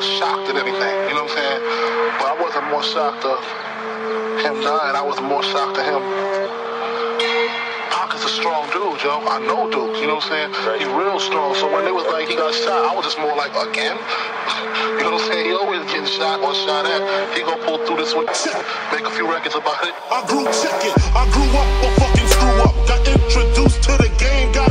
more shocked at anything. You know what I'm saying? But I wasn't more shocked of him dying. I was more shocked to him. Pac is a strong dude, yo. I know Duke. You know what I'm saying? He real strong. So when they was like he got shot, I was just more like again. You know what I'm saying? He always getting shot or shot at. He gonna pull through this with make a few records about it. I grew check it. I grew up a fucking screw up. Got introduced to the game, got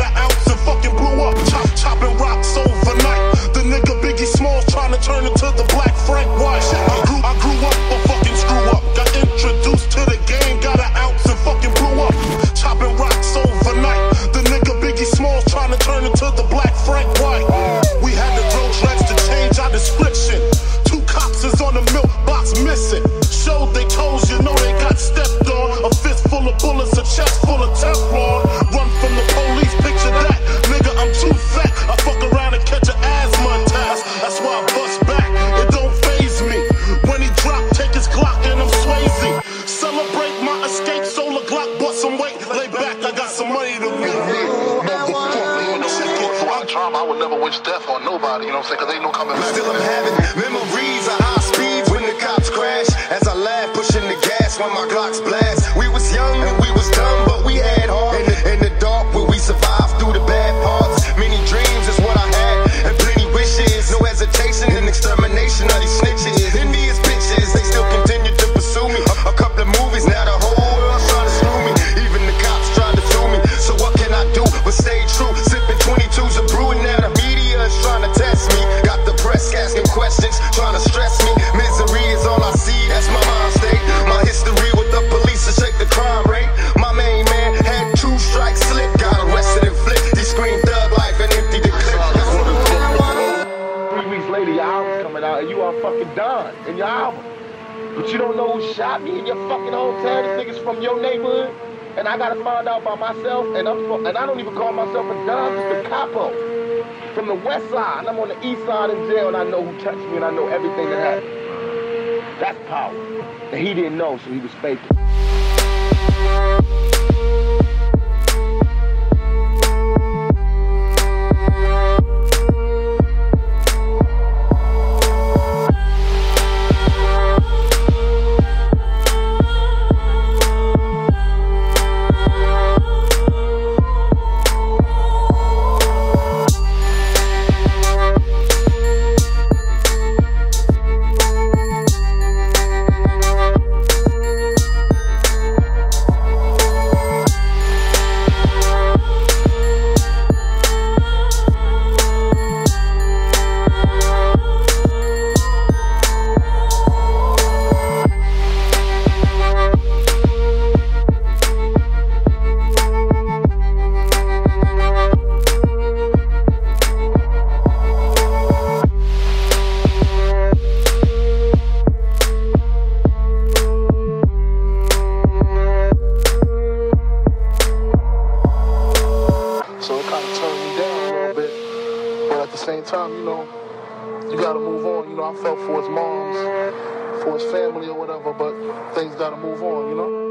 missing. Showed they toes, you know they got stepped on. A fist full of bullets, a chest full of Teflon. Run from the police, picture that. Nigga, I'm too fat. I fuck around and catch an asthma attack. That's why I bust back. It don't faze me. When he drop, take his Glock and I'm Swayze. Celebrate my escape, solar Glock, bust some weight. Lay back, I got some money to make. Even though we fought through our trauma, I would never wish death on nobody. You know what I'm saying? Cause ain't no coming back. Still I'm having done in your album. But you don't know who shot me in your fucking hometown. This nigga's from your neighborhood, and I gotta find out by myself. And I'm from, and I don't even call myself a Don, just a capo from the west side. And I'm on the east side in jail, and I know who touched me, and I know everything that happened. That's power. And he didn't know, so he was faking. Same time, you know, you gotta move on. You know, I felt for his moms, for his family or whatever, but things gotta move on, you know?